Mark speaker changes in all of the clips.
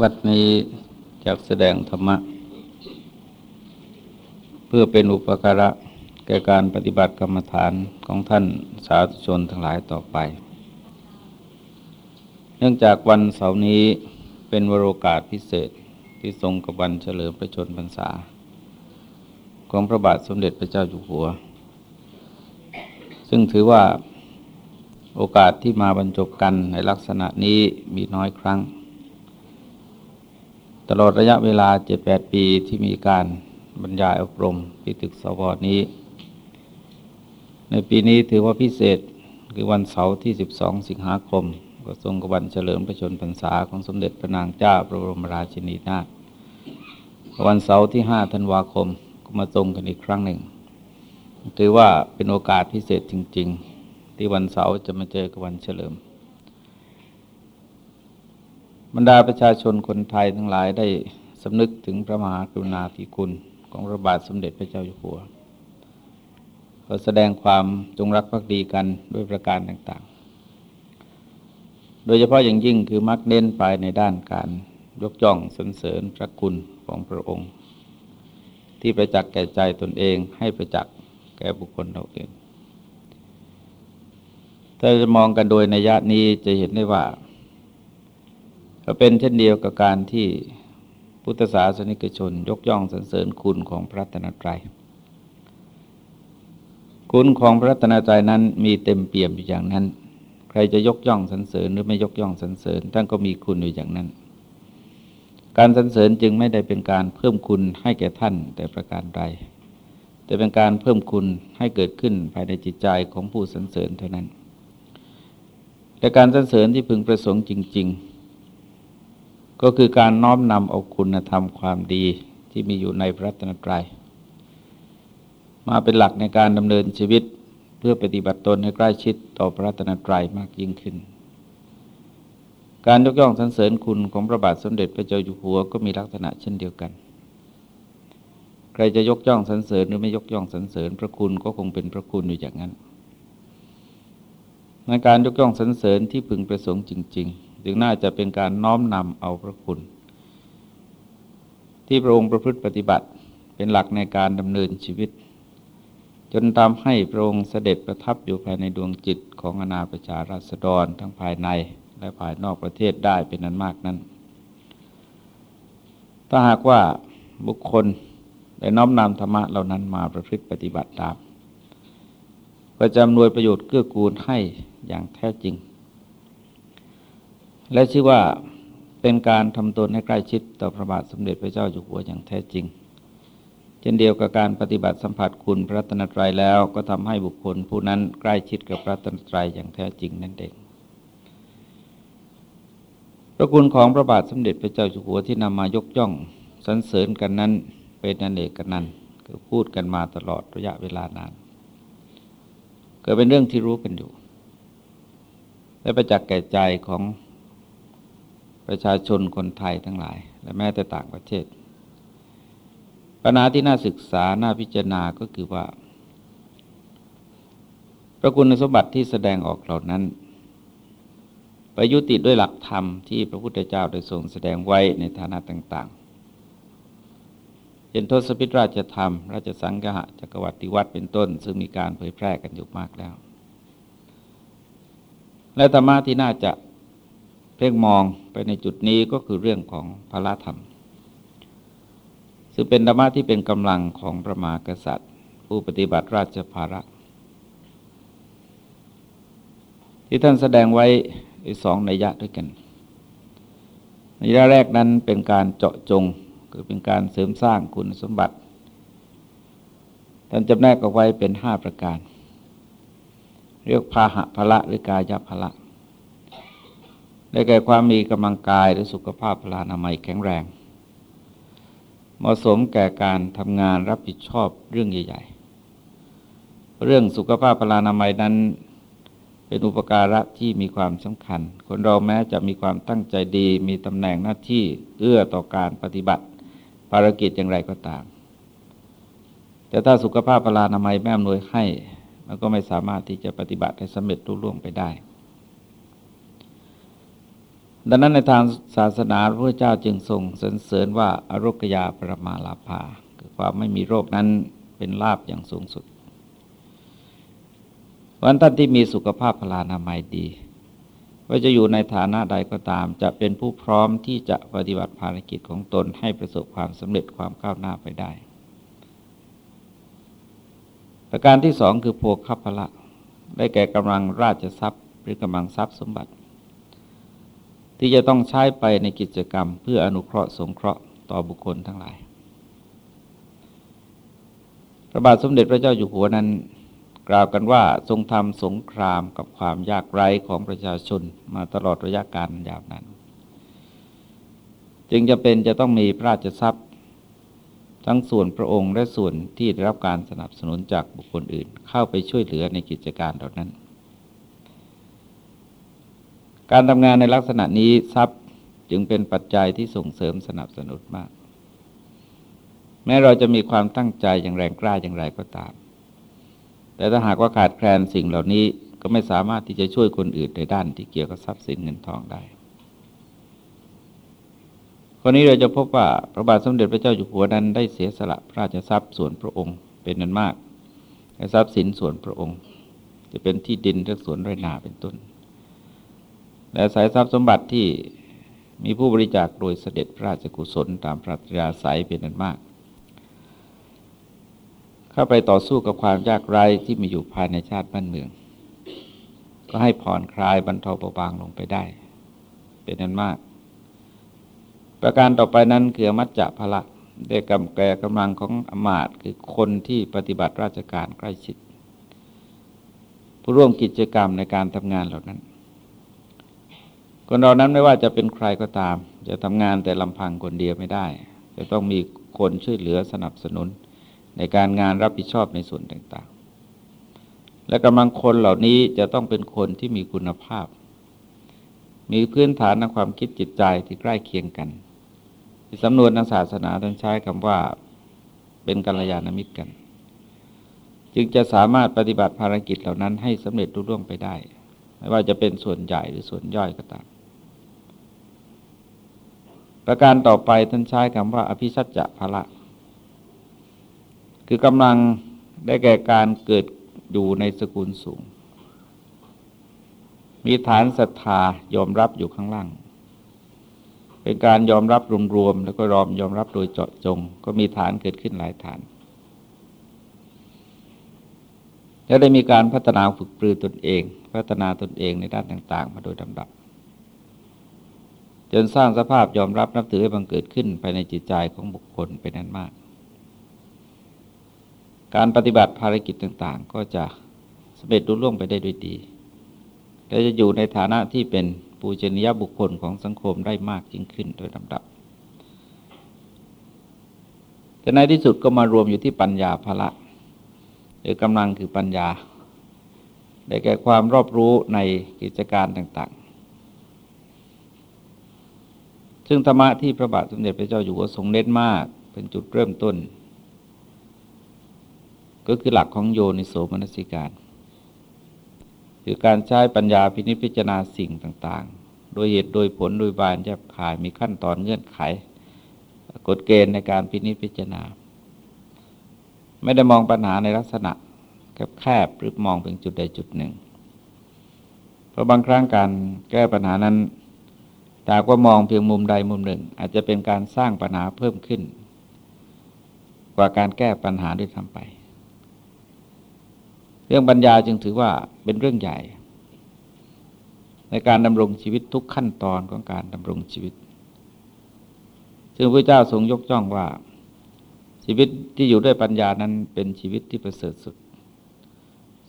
Speaker 1: วัดนี้จะแสดงธรรมะ เพื่อเป็นอุปการะแก่การปฏิบัติกรรมฐานของท่านสาธุชนทั้งหลายต่อไป เนื่องจากวันเสาร์นี้เป็นวโรกาสพิเศษที่ทรงกับวันเฉลิมพระชนพรรษา ของพระบาทสมเด็จพระเจ้าอยู่หัว ซึ่งถือว่าโอกาสที่มาบรรจบกันในลักษณะนี้มีน้อยครั้ง ตลอดระยะเวลาเจ็ดแปดปีที่มีการบรรยายอบรมที่ตึกสวนี้ ในปีนี้ถือว่าพิเศษคือวันเสาร์ที่ 12 สิงหาคม ก็ทรงกับวันเฉลิมพระชนพรรษาของสมเด็จพระนางเจ้าพระบรมราชินีนาถวันเสาร์ที่ 5 ธันวาคมก็มาทรงกันอีกครั้งหนึ่ง ถือว่าเป็นโอกาสพิเศษจริง ๆ ที่วันเสาร์จะมาเจอกับวันเฉลิม บรรดาประชาชนคนไทยทั้งหลายได้สำนึกถึงพระมหากรุณาธิคุณของพระบาทสมเด็จพระเจ้าอยู่หัว ก็แสดงความจงรักภักดีกันด้วยประการต่างๆ โดยเฉพาะอย่างยิ่งคือมักเน้นไปในด้านการยกย่องสรรเสริญพระคุณของพระองค์ ที่ประจักษ์แก่ใจตนเองให้ประจักษ์แก่บุคคลเราเองถ้าจะมองกันโดยในยะนี้จะเห็นได้ว่า เป็นเช่นเดียวกับการที่พุทธศาสนิกชน ยกย่องสรรเสริญคุณของพระตนตรัย คุณของพระตนตรัยนั้นมีเต็มเปี่ยมอยู่อย่างนั้น ใครจะยกย่องสรรเสริญหรือไม่ยกย่องสรรเสริญท่านก็มีคุณอยู่อย่างนั้น การสรรเสริญจึงไม่ได้เป็นการเพิ่มคุณให้แก่ท่านแต่ประการใด แต่เป็นการเพิ่มคุณให้เกิดขึ้นภายในจิตใจของผู้สรรเสริญเท่านั้น แต่การสรรเสริญที่พึงประสงค์จริง ๆ ก็คือการน้อมนำเอาคุณธรรมความดีที่มีอยู่ในพระตนตรัย มาเป็นหลักในการดำเนินชีวิตเพื่อปฏิบัติตนให้ใกล้ชิดต่อพระตนตรัยมากยิ่งขึ้น การยกย่องสรรเสริญคุณของพระบาทสมเด็จพระเจ้าอยู่หัวก็มีลักษณะเช่นเดียวกัน ใครจะยกย่องสรรเสริญหรือไม่ยกย่องสรรเสริญพระคุณก็คงเป็นพระคุณอยู่อย่างนั้นในการยกย่องสรรเสริญที่พึงประสงค์จริง ๆ จึงน่าจะเป็นการน้อมนำเอาพระคุณ ที่พระองค์ประพฤติปฏิบัติเป็นหลักในการดำเนินชีวิต จนทำให้พระองค์เสด็จประทับอยู่ภายในดวงจิตของอนาประชาราษฎรทั้งภายในและภายนอกประเทศได้เป็นนั้นมากนั้น ถ้าหากว่าบุคคลได้น้อมนำธรรมะเหล่านั้นมาประพฤติปฏิบัติตาม ก็จะอำนวยประโยชน์เกื้อกูลให้อย่างแท้จริง และชื่อว่าเป็นการทำตนให้ใกล้ชิดต่อพระบาทสมเด็จพระเจ้าอยู่หัวอย่างแท้จริง เช่นเดียวกับการปฏิบัติสัมผัสคุณพระตนตรัยแล้วก็ทำให้บุคคลผู้นั้นใกล้ชิดกับพระตนตรัยอย่างแท้จริงนั่นเองพระคุณของพระบาทสมเด็จพระเจ้าอยู่หัวที่นำมายกย่องสรรเสริญกันนั้นเป็นนันเอกกันนั้นคือพูดกันมาตลอดระยะเวลานานเกิดเป็นเรื่องที่รู้กันอยู่ และประจักษ์แก่ใจของ ประชาชนคนไทยทั้งหลาย และแม้แต่ต่างประเทศ ปัญหาที่น่าศึกษา น่าพิจารณาก็คือว่าพระคุณสมบัติที่แสดงออกเหล่านั้น ประยุติด้วยหลักธรรมที่พระพุทธเจ้าได้ทรงแสดงไว้ในฐานะต่างๆเช่นทศพิธราชธรรม ราชสังฆะจักรวรรดิวัดเป็นต้น ซึ่งมีการเผยแพร่กันอยู่มากแล้ว และธรรมะที่น่าจะ เพ่งมองไปในจุดนี้ก็คือเรื่องของพระธรรม ซึ่งเป็นธรรมะที่เป็นกำลังของพระมหากษัตริย์ ผู้ปฏิบัติราชภาระ ที่ท่านแสดงไว้สองนัยยะด้วยกันนัยยะแรกนั้นเป็นการเจาะจงคือเป็นการเสริมสร้างคุณสมบัติ ท่านจำแนกเอาไว้เป็นห้าประการ เรียกพาหะพละหรือกายพละ ได้แก่ความมีกำลังกายและสุขภาพพลานามัยแข็งแรง เหมาะสมแก่การทำงานรับผิดชอบเรื่องใหญ่ๆ เรื่องสุขภาพพลานามัยนั้น เป็นอุปการะที่มีความสำคัญ คนเราแม้จะมีความตั้งใจดี มีตำแหน่งหน้าที่เอื้อต่อการปฏิบัติ ภารกิจอย่างไรก็ตาม แต่ถ้าสุขภาพพลานามัยแม่อำนวยให้มันก็ไม่สามารถที่จะปฏิบัติให้สำเร็จรุ่ล่วงไปได้ ดังนั้นในทางศาสนาพระเจ้าจึงทรงสรรเสริญว่าอารกยาปรมาลาภาคือความไม่มีโรคนั้นเป็นลาบอย่างสูงสุด วันท่านที่มีสุขภาพพลานามัยดีว่าจะอยู่ในฐานะใดก็ตาม จะเป็นผู้พร้อมที่จะปฏิบัติภารกิจของตนให้ประสบความสำเร็จความก้าวหน้าไปได้ ประการที่สองคือโภคพละ ได้แก่กำลังราชทรัพย์หรือกำลังทรัพย์สมบัติ ที่จะต้องใช้ไปในกิจกรรม เพื่ออนุเคราะห์สงเคราะห์ต่อบุคคลทั้งหลาย พระบาทสมเด็จพระเจ้าอยู่หัวนั้น กล่าวกันว่าทรงทำสงครามกับความยากไร้ของประชาชนมาตลอดระยะการยาวนานจึงจะเป็นจะต้องมีพระราชทรัพย์ ทั้งส่วนพระองค์และส่วนที่ได้รับการสนับสนุนจากบุคคลอื่น เข้าไปช่วยเหลือในกิจการเหล่านั้น การทำงานในลักษณะนี้ทรัพย์จึงเป็นปัจจัยที่ส่งเสริมสนับสนุนมาก แม้เราจะมีความตั้งใจอย่างแรงกล้าอย่างไรก็ตาม แต่ถ้าหากว่าขาดแคลนสิ่งเหล่านี้ก็ไม่สามารถที่จะช่วยคนอื่นในด้านที่เกี่ยวกับทรัพย์สินเงินทองได้คนนี้เราจะพบว่าพระบาทสมเด็จพระเจ้าอยู่หัวนั้นได้เสียสละพระราชทรัพย์ส่วนพระองค์เป็นนั้นมากและทรัพย์สินส่วนพระองค์ จะเป็นที่ดินและสวนไรนาเป็นต้น และสายทรัพย์สมบัติที่มีผู้บริจาคโดยเสด็จพระราชกุศลตามพระราสายเป็นนั้นมาก เข้าไปต่อสู้กับความยากไร้ที่มีอยู่ภายในชาติบ้านเมือง ก็ให้ผ่อนคลายบรรเทาเบาบางลงไปได้ เป็นนั้นมาก ประการต่อไปนั้นคือมัจจะพละได้กำแกกำลังของอมาตคือคนที่ปฏิบัติราชการใกล้ชิด ผู้ร่วมกิจกรรมในการทำงานเหล่านั้น คนเรานั้นไม่ว่าจะเป็นใครก็ตาม จะทำงานแต่ลำพังคนเดียวไม่ได้ จะต้องมีคนช่วยเหลือสนับสนุน ในการงานรับผิดชอบในส่วนต่างๆ และกำลังคนเหล่านี้จะต้องเป็นคนที่มีคุณภาพ มีพื้นฐานทางความคิดจิตใจที่ใกล้เคียงกันในสำนวนทางศาสนาท่านใช้คำว่าเป็นกัลยาณมิตรกัน จึงจะสามารถปฏิบัติภารกิจเหล่านั้นให้สำเร็จรุ่ร่วงไปได้ ไม่ว่าจะเป็นส่วนใหญ่หรือส่วนย่อยก็ตาม ประการต่อไปท่านใช้คำว่า อภิชัจจะภละ คือกำลังได้แก่การเกิดอยู่ในสกุลสูง มีฐานศรัทธายอมรับอยู่ข้างล่าง เป็นการยอมรับรวมๆแล้วก็ยอมยอมรับโดยเจาะจง ก็มีฐานเกิดขึ้นหลายฐาน และได้มีการพัฒนาฝึกปรือตนเอง พัฒนาตนเองในด้านต่าง ๆ มาโดยลำดับ จนสร้างสภาพยอมรับนับถือให้บังเกิดขึ้นภายในจิตใจของบุคคลเป็นนั้นมาก การปฏิบัติภารกิจต่างๆ ก็จะสำเร็จรุ่ล่วงไปได้ด้วยดีและจะอยู่ในฐานะที่เป็นปูชนียบุคคลของสังคมได้มากยิ่งขึ้นโดยลำดับ แต่ในที่สุดก็มารวมอยู่ที่ปัญญาภละหรือกำลังคือปัญญา ได้แก่ความรอบรู้ในกิจการต่าง ๆ ซึ่งธรรมะที่พระบาทสมเด็จพระเจ้าอยู่หัวทรงเน้นมากเป็นจุดเริ่มต้น ก็คือหลักของโยนิโสมนสิการ คือการใช้ปัญญาพินิจพิจารณาสิ่งต่างๆ โดยเหตุโดยผลโดยบานแยบขายมีขั้นตอนเงื่อนไข กฎเกณฑ์ในการพินิจพิจารณา ไม่ได้มองปัญหาในลักษณะแคบๆหรือมองเป็นจุดใดจุดหนึ่ง เพราะบางครั้งการแก้ปัญหานั้น ถ้าว่ามองเพียงมุมใดมุมหนึ่ง อาจจะเป็นการสร้างปัญหาเพิ่มขึ้น กว่าการแก้ปัญหาด้วยทำไป เรื่องปัญญาจึงถือว่าเป็นเรื่องใหญ่ ในการดำรงชีวิตทุกขั้นตอนของการดำรงชีวิต ซึ่งพระเจ้าทรงยกย่องว่าชีวิตที่อยู่ด้วยปัญญานั้นเป็นชีวิตที่ประเสริฐสุด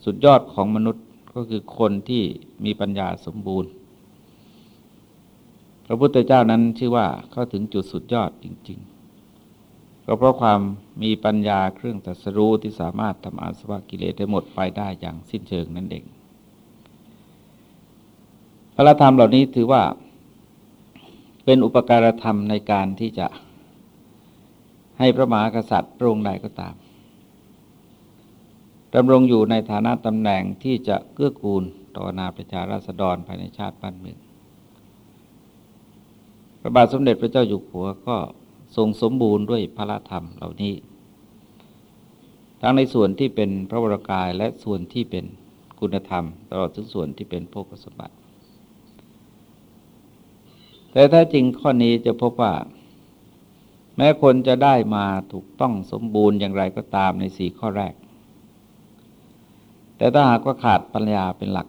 Speaker 1: สุดยอดของมนุษย์ก็คือคนที่มีปัญญาสมบูรณ์ ระพุทธเจ้านั้นชื่อว่าเข้าถึงจุดสุดยอดจริง ๆ ก็เพราะความมีปัญญาเครื่องตัสรู้ที่สามารถทำอาสวะกิเลสได้หมดไปได้อย่างสิ้นเชิงนั่นเองพระธรรมเหล่านี้ถือว่าเป็นอุปการธรรมในการที่จะให้พระมหากษัตริย์พระองค์ใดก็ตามดำรงอยู่ในฐานะตำแหน่งที่จะเกื้อกูลต่อนาประชาราษฎรภายในชาติบ้านเมือง พระบาทสมเด็จพระเจ้าอยู่หัวก็ทรงสมบูรณ์ด้วยพระธรรมเหล่านี้ ทั้งในส่วนที่เป็นพระวรากายและส่วนที่เป็นคุณธรรม ตลอดถึงส่วนที่เป็นโภคสมบัติ แต่ถ้าจริงข้อนี้จะพบว่า แม้คนจะได้มาถูกต้องสมบูรณ์อย่างไรก็ตามในสี่ข้อแรก แต่ถ้าหากว่าขาดปัญญาเป็นหลัก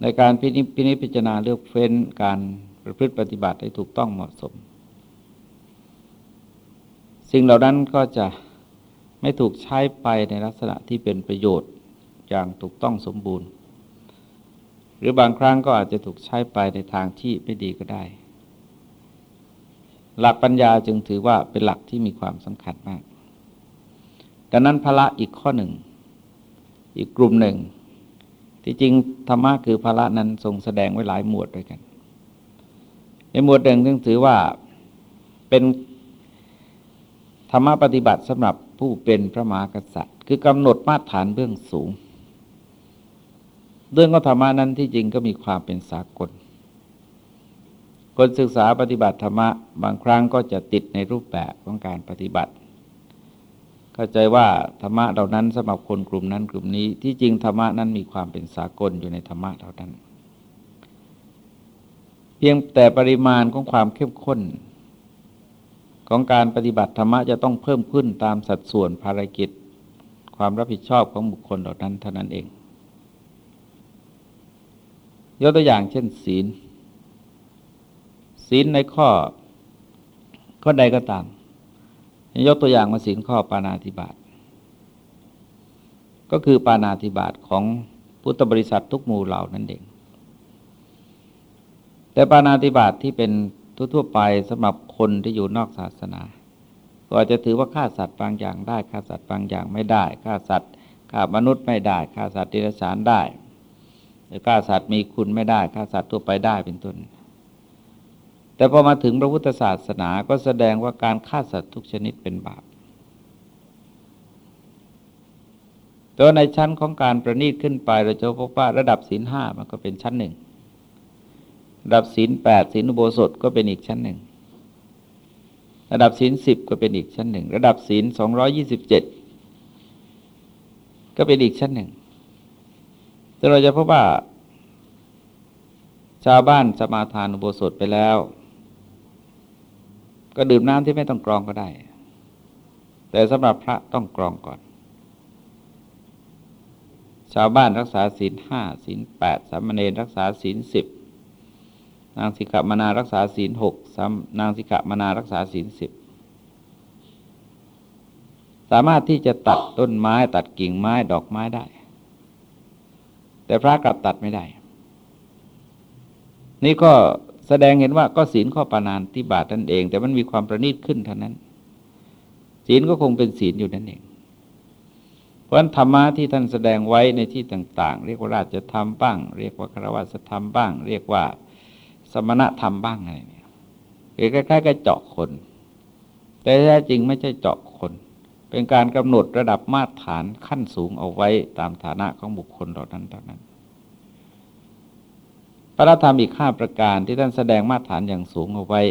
Speaker 1: ในการพินิจพิจารณาเลือกเฟ้นการ ประพฤติปฏิบัติให้ถูกต้องเหมาะสม สิ่งเหล่านั้นก็จะไม่ถูกใช้ไปในลักษณะที่เป็นประโยชน์อย่างถูกต้องสมบูรณ์ หรือบางครั้งก็อาจจะถูกใช้ไปในทางที่ไม่ดีก็ได้ หลักปัญญาจึงถือว่าเป็นหลักที่มีความสำคัญมากดังนั้นพละอีกข้อหนึ่ง อีกกลุ่มหนึ่ง ที่จริงธรรมะคือพละนั้นทรงแสดงไว้หลายหมวดด้วยกัน ในหมวดหนึ่งซึ่งถือว่าเป็นธรรมะปฏิบัติสำหรับผู้เป็นพระมหากษัตริย์ คือกำหนดมาตรฐานเบื้องสูง เรื่องของธรรมานั้นที่จริงก็มีความเป็นสากล คนศึกษาปฏิบัติธรรมะบางครั้งก็จะติดในรูปแบบของการปฏิบัติ เข้าใจว่าธรรมะเหล่านั้นสำหรับคนกลุ่มนั้นกลุ่มนี้ที่จริงธรรมะนั้นมีความเป็นสากลอยู่ในธรรมะเหล่านั้น เพียงแต่ปริมาณของความเข้มข้น ของการปฏิบัติธรรมะจะต้องเพิ่มขึ้นตามสัดส่วนภารกิจ ความรับผิดชอบของบุคคลเหล่านั้นเท่านั้นเอง ยกตัวอย่างเช่น ศีล ศีลในข้อ ข้อใดก็ตาม ยกตัวอย่างมาศีลข้อปานาธิบาตก็คือปานาธิบาตของพุทธบริษัททุกหมู่เหล่านั้นเอง แต่ปานาธิบาตที่เป็นทั่วๆไปสำหรับคนที่อยู่นอกศาสนา ก็อาจจะถือว่าฆ่าสัตว์บางอย่างได้ฆ่าสัตว์บางอย่างไม่ได้ฆ่าสัตว์ฆ่ามนุษย์ไม่ได้ฆ่าสัตว์ดิรฉานได้หรือฆ่าสัตว์มีคุณไม่ได้ฆ่าสัตว์ทั่วไปได้เป็นต้น แต่พอมาถึงพระพุทธศาสนาก็แสดงว่าการฆ่าสัตว์ทุกชนิดเป็นบาปตัวในชั้นของการประนีตขึ้นไปเราจะพบว่าระดับศีลห้ามันก็เป็นชั้นหนึ่ง ระดับศีลแปดศีลอุโบสถก็เป็นอีกชั้นหนึ่ง ระดับศีลสิบก็เป็นอีกชั้นหนึ่ง ระดับศีลสองร้อยี่สิบเจ็ดก็เป็นอีกชั้นหนึ่งซึ่เราจะพบว่า ชาวบ้านสมาทานอุโบสถไปแล้ว ก็ดื่มน้ำที่ไม่ต้องกรองก็ได้ แต่สำหรับพระต้องกรองก่อน ชาวบ้านรักษาศีลห้าศีลแปดสามเณรรักษาศีลสิบ นางสิกขามานารักษาศีลหกนางสิกขามานารักษาศีลสิบสามารถที่จะตัดต้นไม้ ตัดกิ่งไม้ดอกไม้ได้ แต่พระกลับตัดไม่ได้ นี่ก็แสดงเห็นว่าก็ศีลข้อปานานที่บาทนั่นเอง แต่มันมีความประณีตขึ้นเท่านั้น ศีลก็คงเป็นศีลอยู่นั่นเอง เพราะธรรมะที่ท่านแสดงไว้ในที่ต่าง ๆ เรียกว่าราชธรรมบ้าง เรียกว่าคารวะธรรมบ้าง เรียกว่า มณธรรมบ้างอะไรเนี่ยคือคล้ายๆกับเจาะคน แต่แท้จริงไม่ใช่เจาะคน เป็นการกำหนดระดับมาตรฐานขั้นสูงเอาไว้ตามฐานะของบุคคลเหล่านั้นเท่านั้น พระธรรมอีกข้าประการที่ท่านแสดงมาตรฐานอย่างสูงเอาไว้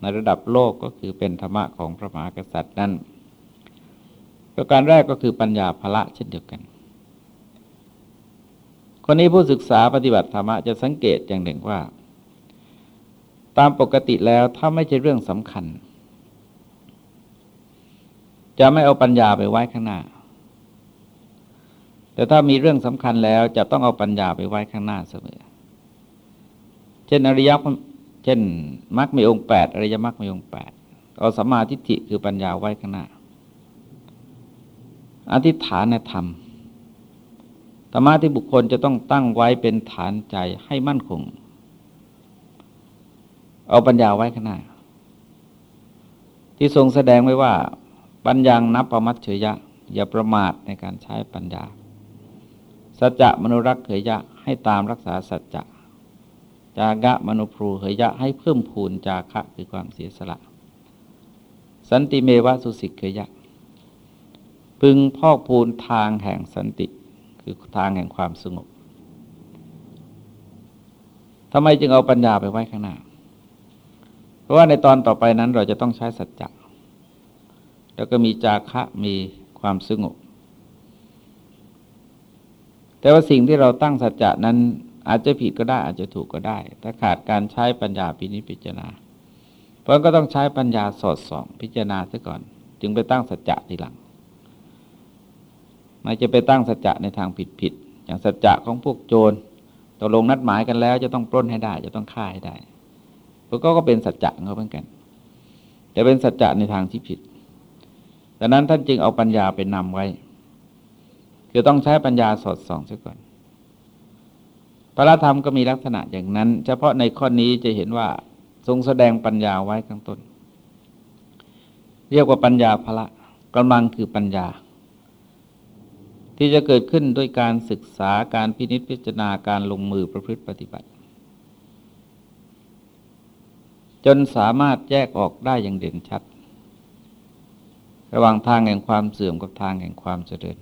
Speaker 1: ในระดับโลกก็คือเป็นธรรมะของพระมหากษัตริย์นั้นประการแรกก็คือปัญญาภละเช่นเดียวกัน คนนี้ผู้ศึกษาปฏิบัติธรรมะจะสังเกตอย่างหนึ่งว่า ตามปกติแล้วถ้าไม่ใช่เรื่องสำคัญ จะไม่เอาปัญญาไปไว้ข้างหน้า แต่ถ้ามีเรื่องสำคัญแล้วจะต้องเอาปัญญาไปไว้ข้างหน้าเสมอ เช่นอริยมรรคเช่นมรรคมีองค์แปดอริยมรรคมีองค์แปดเอาสัมมาทิฏฐิคือปัญญาไว้ข้างหน้า อธิษฐานธรรมธรรมะที่บุคคลจะต้องตั้งไว้เป็นฐานใจให้มั่นคง เอาปัญญาไว้ข้างหน้า ที่ทรงแสดงไว้ว่า ปัญญานับประมัตเฉยะ อย่าประมาทในการใช้ปัญญา สัจจะมนุรักษ์เฉยะ ให้ตามรักษาสัจจะจากะมนุพรูเหยะให้เพิ่มพูนจาคะคือความเสียสละ สันติเมวะสุสิกเขยะ พึงพอกพูนทางแห่งสันติ คือทางแห่งความสงบทำไมจึงเอาปัญญาไปไว้ข้างหน้า ราะว่าในตอนต่อไปนั้นเราจะต้องใช้สัจจะแล้วก็มีจาคะมีความสงบแต่ว่าสิ่งที่เราตั้งสัจจะนั้นอาจจะผิดก็ได้อาจจะถูกก็ได้ ถ้าขาดการใช้ปัญญาพินิจพิจารณา เพราะก็ต้องใช้ปัญญาสอดส่อง พิจารณาซะก่อน จึงไปตั้งสัจจะทีหลังไม่จะไปตั้งสัจจะในทางผิดผิดอย่างสัจจะของพวกโจรตกลงนัดหมายกันแล้ว จะต้องปล้นให้ได้ จะต้องฆ่าให้ได้ กก็เป็นสัจจะเขาเหมือนกัน แต่เป็นสัจจะในทางที่ผิดดังนั้นท่านจึงเอาปัญญาไปนำไว้คือต้องใช้ปัญญาสอดส่องซะก่อน พระธรรมก็มีลักษณะอย่างนั้น เฉพาะในข้อนี้จะเห็นว่าทรงแสดงปัญญาไว้ข้างต้น เรียกว่าปัญญาพละกำลังคือปัญญา ที่จะเกิดขึ้นด้วยการศึกษาการพินิจพิจารณาการลงมือประพฤติปฏิบัติ จนสามารถแยกออกได้อย่างเด่นชัด ระหว่างทางแห่งความเสื่อมกับทางแห่งความเจริญ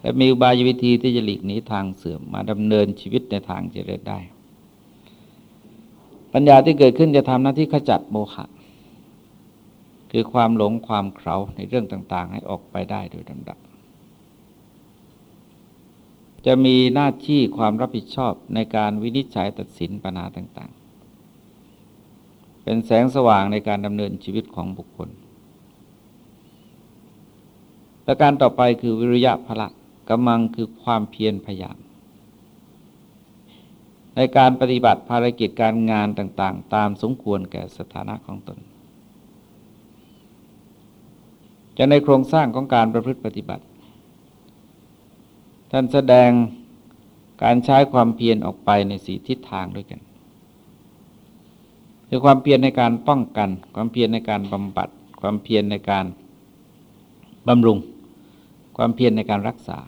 Speaker 1: และมีอุบายวิธีที่จะหลีกหนีทางเสื่อมมาดำเนินชีวิตในทางเจริญได้ ปัญญาที่เกิดขึ้นจะทำหน้าที่ขจัดโมฆะคือความหลงความเขาในเรื่องต่าง ๆ ให้ออกไปได้โดยลำดับ จะมีหน้าที่ความรับผิดชอบในการวินิจฉัยตัดสินปัญหาต่างๆ เป็นแสงสว่างในการดำเนินชีวิตของบุคคล ประการต่อไปคือวิริยะพละกำลังคือความเพียรพยายาม ในการปฏิบัติภารกิจการงานต่าง ๆ ตามสมควรแก่สถานะของตนจะในโครงสร้างของการประพฤติปฏิบัติ ท่านแสดงการใช้ความเพียรออกไปในสีทิศทางด้วยกัน คือความเพียรในการป้องกัน ความเพียรในการบำบัด ความเพียรในการบำรุง ความเพียรในการรักษา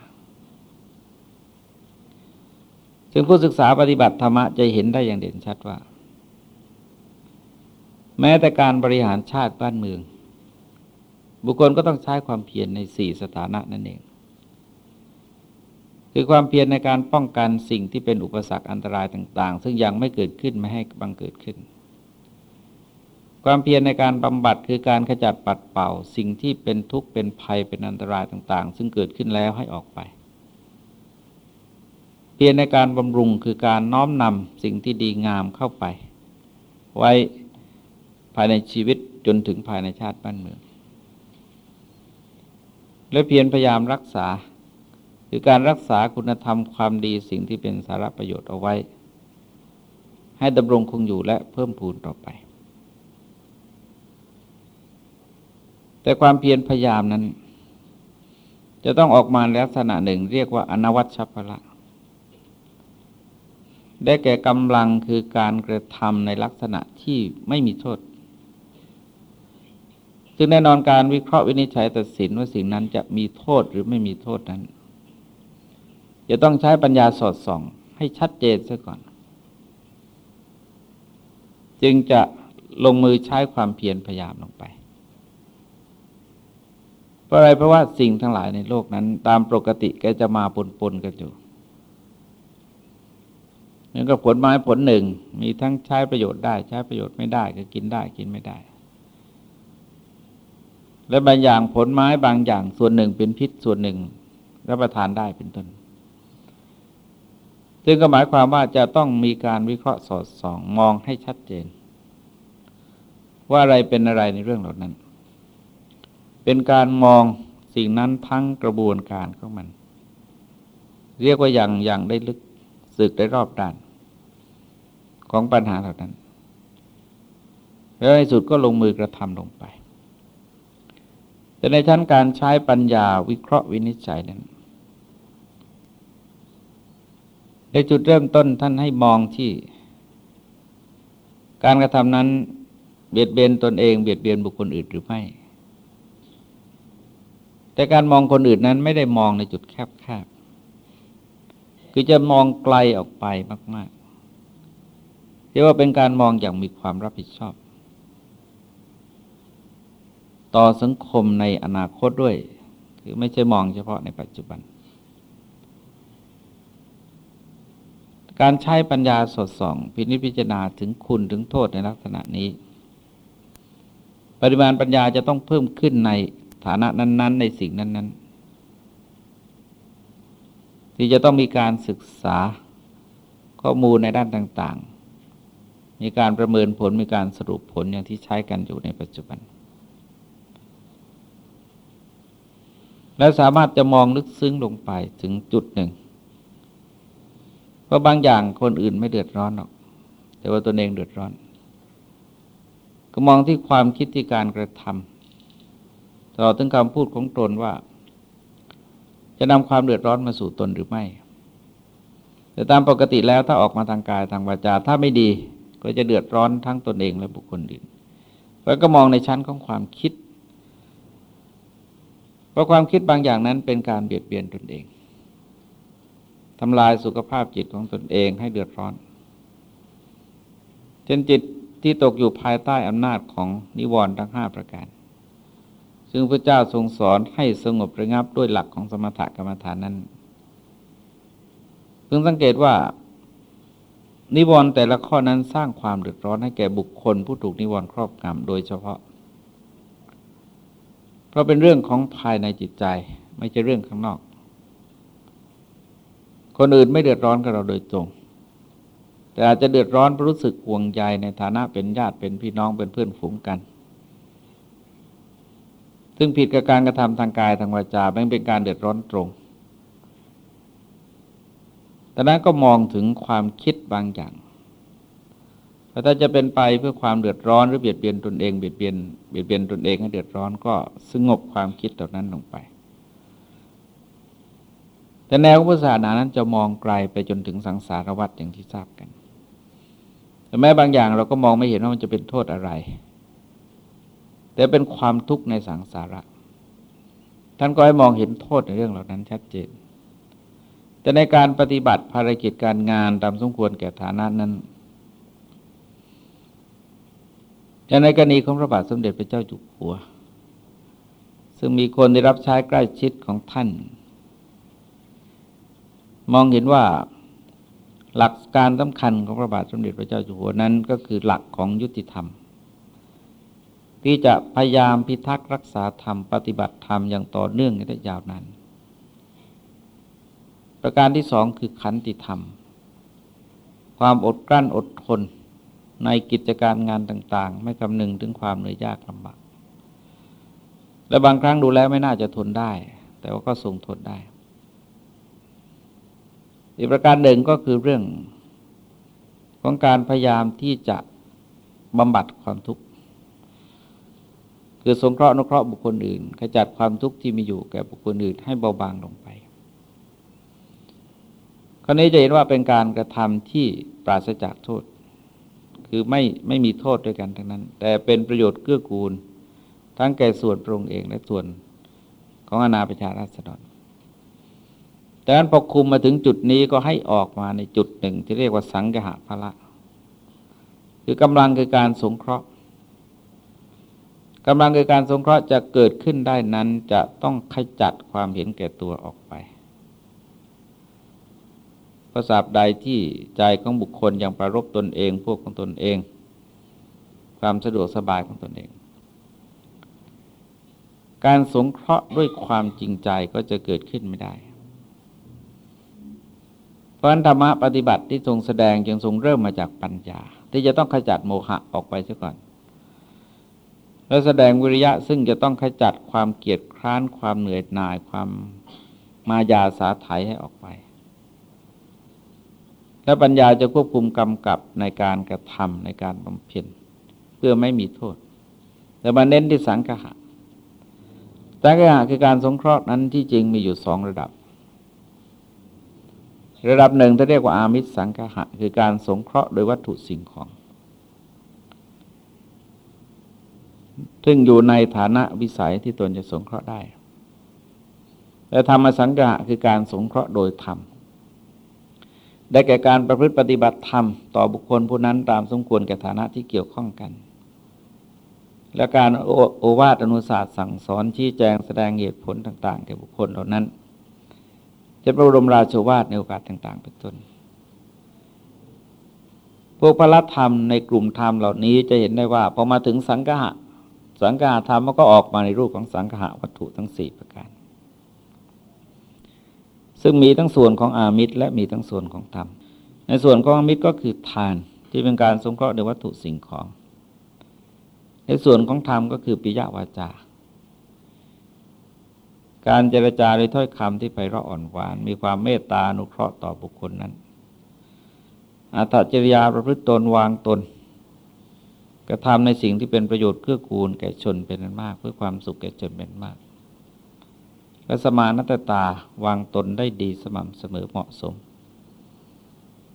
Speaker 1: ซึ่งผู้ศึกษาปฏิบัติธรรมะจะเห็นได้อย่างเด่นชัดว่า แม้แต่การบริหารชาติบ้านเมือง บุคคลก็ต้องใช้ความเพียรในสี่สถานะนั่นเอง คือความเพียรในการป้องกันสิ่งที่เป็นอุปสรรคอันตรายต่าง ๆ ซึ่งยังไม่เกิดขึ้นไม่ให้บังเกิดขึ้น ความเพียรในการบำบัดคือการขจัดปัดเป่า สิ่งที่เป็นทุกข์เป็นภัยเป็นอันตรายต่าง ๆ ซึ่งเกิดขึ้นแล้วให้ออกไป เพียรในการบำรุงคือการน้อมนำสิ่งที่ดีงามเข้าไป ไว้ภายในชีวิตจนถึงภายในชาติบ้านเมือง และเพียรพยายามรักษาคือการรักษาคุณธรรมความดีสิ่งที่เป็นสาระประโยชน์เอาไว้ ให้ดำรงคงอยู่และเพิ่มพูนต่อไป แต่ความเพียรพยายามนั้น จะต้องออกมาลักษณะหนึ่ง เรียกว่าอนวัชชพละ ได้แก่กำลังคือการกระทำในลักษณะที่ไม่มีโทษ ซึ่งแน่นอนการวิเคราะห์วินิจฉัยตัดสินว่าสิ่งนั้นจะมีโทษหรือไม่มีโทษนั้น จะต้องใช้ปัญญาสอดส่อง ให้ชัดเจนซะก่อน จึงจะลงมือใช้ความเพียรพยายามลงไป เพราะอะไรเพราะว่าสิ่งทั้งหลายในโลกนั้น ตามปกติแกจะมาปนๆกันอยู่เหมือนกับผลไม้ผลหนึ่ง มีทั้งใช้ประโยชน์ได้ ใช้ประโยชน์ไม่ได้ก็กินได้กินไม่ได้ และบางอย่างผลไม้บางอย่างส่วนหนึ่งเป็นพิษส่วนหนึ่งรับประทานได้เป็นต้นซึ่งก็หมายความว่าจะต้องมีการวิเคราะห์สอดส่อง มองให้ชัดเจน ว่าอะไรเป็นอะไรในเรื่องเหล่านั้น เป็นการมองสิ่งนั้นทั้งกระบวนการของมัน เรียกว่าอย่างอย่างได้ลึกสึกได้รอบด้าน ของปัญหาเหล่านั้น แล้วในสุดก็ลงมือกระทำลงไป แต่ในชั้นการใช้ปัญญาวิเคราะห์วินิจฉัยนั้นในจุดเริ่มต้นท่านให้มองที่ การกระทำนั้น เบียดเบียนตนเอง เบียดเบียนบุคคลอื่นหรือไม่ แต่การมองคนอื่นนั้นไม่ได้มองในจุดแคบคือจะมองไกลออกไปมากๆเรียกว่าเป็นการมองอย่างมีความรับผิดชอบ ต่อสังคมในอนาคตด้วย คือไม่ใช่มองเฉพาะในปัจจุบัน การใช้ปัญญาสดส่อง พินิจพิจารณาถึงคุณถึงโทษในลักษณะนี้ ปริมาณปัญญาจะต้องเพิ่มขึ้นใน ฐานะนั้น ๆ ในสิ่งนั้น ๆ ที่จะต้องมีการศึกษาข้อมูลในด้านต่าง ๆ มีการประเมินผลมีการสรุปผลอย่างที่ใช้กันอยู่ในปัจจุบัน และสามารถจะมองลึกซึ้งลงไปถึงจุดหนึ่ง เพราะบางอย่างคนอื่นไม่เดือดร้อนหรอก แต่ว่าตนเองเดือดร้อน ก็มองที่ความคิดที่การกระทำ ลอดถึงคำพูดของตนว่า จะนำความเดือดร้อนมาสู่ตนหรือไม่ แต่ตามปกติแล้วถ้าออกมาทางกายทางวาจาถ้าไม่ดี ก็จะเดือดร้อนทั้งตนเองและบุคคลอื่นแล้วก็มองในชั้นของความคิดเพราะความคิดบางอย่างนั้นเป็นการเบียดเบียนตนเองทำลายสุขภาพจิตของตนเองให้เดือดร้อนเช่นจิตที่ตกอยู่ภายใต้อำนาจของนิวรณ์ทั้งห้าประการ ซึ่งพระเจ้าทรงสอนให้สงบระงับด้วยหลักของสมถกรรมฐานนั้น เพิ่งสังเกตว่า นิวรณ์แต่ละข้อนั้นสร้างความเดือดร้อนให้แก่บุคคล ผู้ถูกนิวรณ์ครอบงำโดยเฉพาะ เพราะเป็นเรื่องของภายในจิตใจไม่ใช่เรื่องข้างนอก คนอื่นไม่เดือดร้อนกับเราโดยตรงแต่อาจจะเดือดร้อนเพราะรู้สึกห่วงใยในฐานะเป็นญาติเป็นพี่น้องเป็นเพื่อนฝูงกัน ซึ่งผิดกับการกระทำทางกายทางวาจาไม่เป็นการเดือดร้อนตรงแต่นั้นก็มองถึงความคิดบางอย่างถ้าจะเป็นไปเพื่อความเดือดร้อนหรือเบียดเบียนตนเองเบียดเบียนเบียดเบียนตนเองให้เดือดร้อนก็สงบความคิดเหล่านั้นลงไป แต่แนวพุทธศาสนานั้นจะมองไกลไปจนถึงสังสารวัฏอย่างที่ทราบกัน แต่แม้บางอย่างเราก็มองไม่เห็นว่ามันจะเป็นโทษอะไร แต่เป็นความทุกข์ในสังสาระ ท่านก็ให้มองเห็นโทษในเรื่องเหล่านั้นชัดเจน แต่ในการปฏิบัติภารกิจการงานตามสมควรแก่ฐานะนั้นอย่างในกรณีของพระบาทสมเด็จพระเจ้าอยู่หัว ซึ่งมีคนได้รับใช้ใกล้ชิดของท่าน มองเห็นว่าหลักการสำคัญของพระบาทสมเด็จพระเจ้าอยู่หัวนั้นก็คือหลักของยุติธรรม ที่จะพยายามพิทักษ์รักษาธรรมปฏิบัติธรรมอย่างต่อเนื่องและยาวนานประการที่สองคือขันติธรรม ความอดกลั้นอดทนในกิจการงานต่าง ๆ ไม่คำนึงถึงความเหนื่อยยากลำบาก และบางครั้งดูแล้วไม่น่าจะทนได้ แต่ว่าก็ทรงทนได้ อีกประการหนึ่งก็คือเรื่องของการพยายามที่จะบำบัดความทุกข์ คือสงเคราะห์นุเคราะห์บุคคลอื่น ขจัดความทุกข์ที่มีอยู่แก่บุคคลอื่นให้เบาบางลงไปคราวนี้จะเห็นว่าเป็นการกระทำที่ปราศจากโทษ คือไม่ไม่มีโทษด้วยกันทั้งนั้น แต่เป็นประโยชน์เกื้อกูล ทั้งแก่ส่วนพระองค์เองและส่วนของอาณาประชาราษฎรดังนั้นพอคุมมาถึงจุดนี้ก็ให้ออกมาในจุดหนึ่งที่เรียกว่าสังหะภละ คือกำลังคือการสงเคราะห์ กำลังคือการสงเคราะห์จะเกิดขึ้นได้นั้นจะต้องขจัดความเห็นแก่ตัวออกไปประสาใดที่ใจของบุคคลยังประรบตนเอง พวกของตนเอง ความสะดวกสบายของตนเอง การสงเคราะห์ด้วยความจริงใจก็จะเกิดขึ้นไม่ได้ เพราะนธรรมะปฏิบัติที่ทรงแสดงจึงทรงเริ่มมาจากปัญญา ที่จะต้องขจัดโมหะออกไปซะก่อน แล้วแสดงวิริยะซึ่งจะต้องขจัดความเกียดคร้านความเหนื่อยหน่ายความมายาสาไถให้ออกไป และปัญญาจะควบคุมกำกับในการกระทำในการบำเพ็ญเพื่อไม่มีโทษ แต่มาเน้นที่สังฆะสังฆะคือการสงเคราะห์นั้นที่จริงมีอยู่สองระดับ ระดับหนึ่งที่เรียกว่าอามิสสังคหะคือการสงเคราะห์โดยวัตถุสิ่งของ ซึ่งอยู่ในฐานะวิสัยที่ตนจะสงเคราะห์ได้ และธรรมสังฆะคือการสงเคราะห์โดยธรรม ได้แก่การประพฤติปฏิบัติธรรม ต่อบุคคลผู้นั้นตามสมควรแก่ฐานะที่เกี่ยวข้องกัน และการโอวาทอนุศาสตร์สั่งสอนชี้แจงแสดงเหตุผลต่าง ๆ แก่บุคคลเหล่านั้น จะประรมราชวาทในโอกาสต่าง ๆ เป็นต้นพวกพระธรรมในกลุ่มธรรมเหล่านี้จะเห็นได้ว่าพอมาถึงสังฆะ สังฆาธรรมมันก็ออกมาในรูปของสังฆาวัตถุทั้งสี่ประการ ซึ่งมีทั้งส่วนของอามิตร และมีทั้งส่วนของธรรม ในส่วนของอามิตรก็คือทานที่เป็นการสงเคราะห์ในวัตถุสิ่งของ ในส่วนของธรรมก็คือปิยวาจา การเจรจาโดยถ้อยคำที่ไปเราะอ่อนหวาน มีความเมตตาอนุเคราะห์ต่อบุคคลนั้น อัตจริยาประพฤติตนวางตน กระทำในสิ่งที่เป็นประโยชน์เกื้อกูลแก่ชนเป็นอันมาก เพื่อความสุขแก่ชนเป็นมาก และสมานัตตาวางตนได้ดีสม่ำเสมอเหมาะสม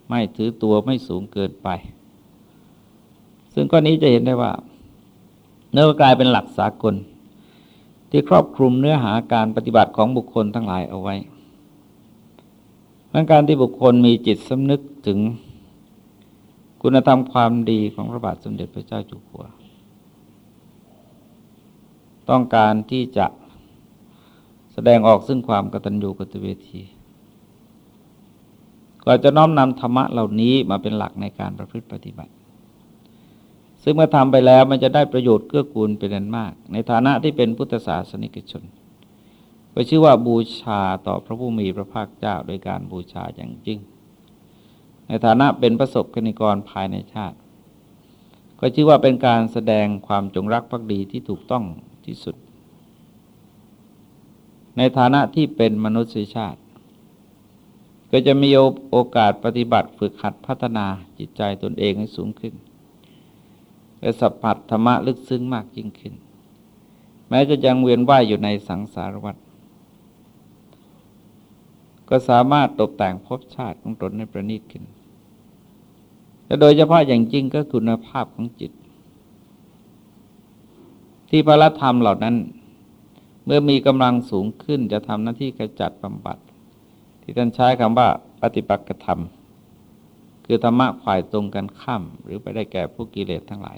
Speaker 1: ไม่ถือตัวไม่สูงเกินไป ซึ่งข้อนี้จะเห็นได้ว่า เนื้อกลายเป็นหลักสากล ที่ครอบคลุมเนื้อหาการปฏิบัติของบุคคลทั้งหลายเอาไว้การที่บุคคลมีจิตสำนึกถึง คุณธรรมความดีของพระบาทสมเด็จพระเจ้าอยู่หัว ต้องการที่จะแสดงออกซึ่งความกตัญญูกตเวที ก็จะน้อมนำธรรมะเหล่านี้มาเป็นหลักในการประพฤติปฏิบัติ ซึ่งเมื่อทำไปแล้วมันจะได้ประโยชน์เกื้อกูลเป็นอันมาก ในฐานะที่เป็นพุทธศาสนิกชน ก็ชื่อว่าบูชาต่อพระผู้มีพระภาคเจ้าโดยการบูชาอย่างจริง ในฐานะเป็นประสบกนิกรภายในชาติ ก็ชื่อว่าเป็นการแสดงความจงรักภักดีที่ถูกต้องที่สุด ในฐานะที่เป็นมนุษยชาติ ก็จะมีโอกาสปฏิบัติฝึกหัดพัฒนาจิตใจตนเองให้สูงขึ้นและสัมผัสธรรมะลึกซึ้งมากยิ่งขึ้น แม้จะยังเวียนว่ายอยู่ในสังสารวัฏก็สามารถตกแต่งภพชาติของตนให้ประณีตขึ้น และโดยเฉพาะอย่างจริงก็คุณภาพของจิต ที่พระธรรมเหล่านั้น เมื่อมีกำลังสูงขึ้นจะทำหน้าที่กระจัดบำบัด ที่ท่านใช้คำว่า ปฏิปักษ์ธรรม คือธรรมะฝ่ายตรงกันข้ามหรือไปได้แก่ผู้กิเลสทั้งหลาย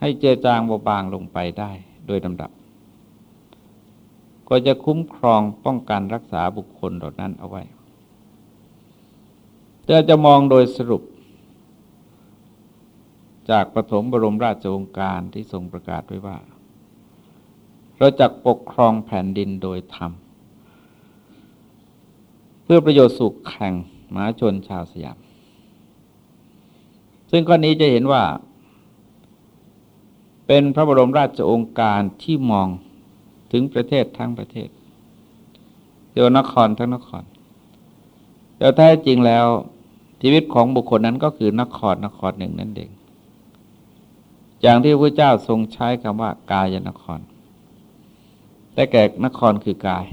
Speaker 1: ให้เจอจางเบาบางลงไปได้โดยลำดับ ก็จะคุ้มครองป้องกันรักษาบุคคลเหล่านั้นเอาไว้ แต่จะมองโดยสรุป จากปฐมบรมราชโองการที่ทรงประกาศไว้ว่า เราจะปกครองแผ่นดินโดยธรรม เพื่อประโยชน์สุขแข่งมหาชนชาวสยาม ซึ่งข้อนี้จะเห็นว่า เป็นพระบรมราชโองการที่มองถึงประเทศทั้งประเทศเดียนครทั้งนครแต่แท้จริงแล้ว ชีวิตของบุคคลนั้นก็คือนครนครหนึ่งนั่นเองอย่างที่พระเจ้าทรงใช้คำว่ากายนคร แต่แก่นครคือกาย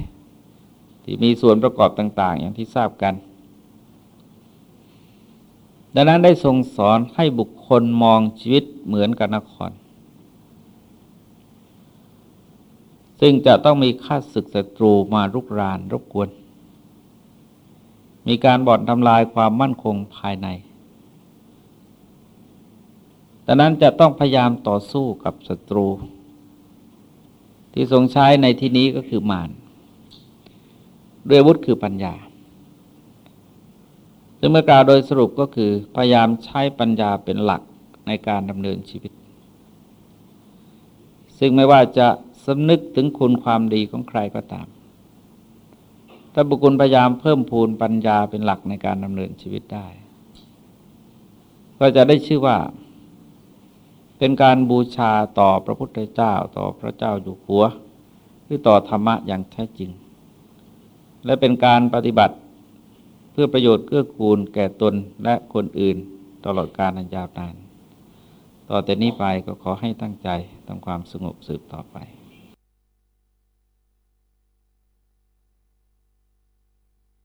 Speaker 1: ที่มีส่วนประกอบต่าง ๆ อย่างที่ทราบกัน ดังนั้นได้ทรงสอนให้บุคคลมองชีวิตเหมือนกับนคร ซึ่งจะต้องมีข้าศึกศัตรูมารุกรานรบกวน มีการบ่อนทำลายความมั่นคงภายในดังนั้นจะต้องพยายามต่อสู้กับศัตรู ที่ทรงใช้ในที่นี้ก็คือมารด้วยวุธคือปัญญา ซึ่งเมื่อกล่าวโดยสรุปก็คือพยายามใช้ปัญญาเป็นหลักในการดำเนินชีวิต ซึ่งไม่ว่าจะสำนึกถึงคุณความดีของใครก็ตาม ถ้าบุคคลพยายามเพิ่มพูนปัญญาเป็นหลักในการดำเนินชีวิตได้ ก็จะได้ชื่อว่า เป็นการบูชาต่อพระพุทธเจ้าต่อพระเจ้าอยู่หัว หรือต่อธรรมะอย่างแท้จริง และเป็นการปฏิบัติเพื่อประโยชน์เกื้อกูลแก่ตนและคนอื่นตลอดกาลอันยาวนาน ต่อแต่นี้ไปก็ขอให้ตั้งใจทำความสงบสืบต่อไป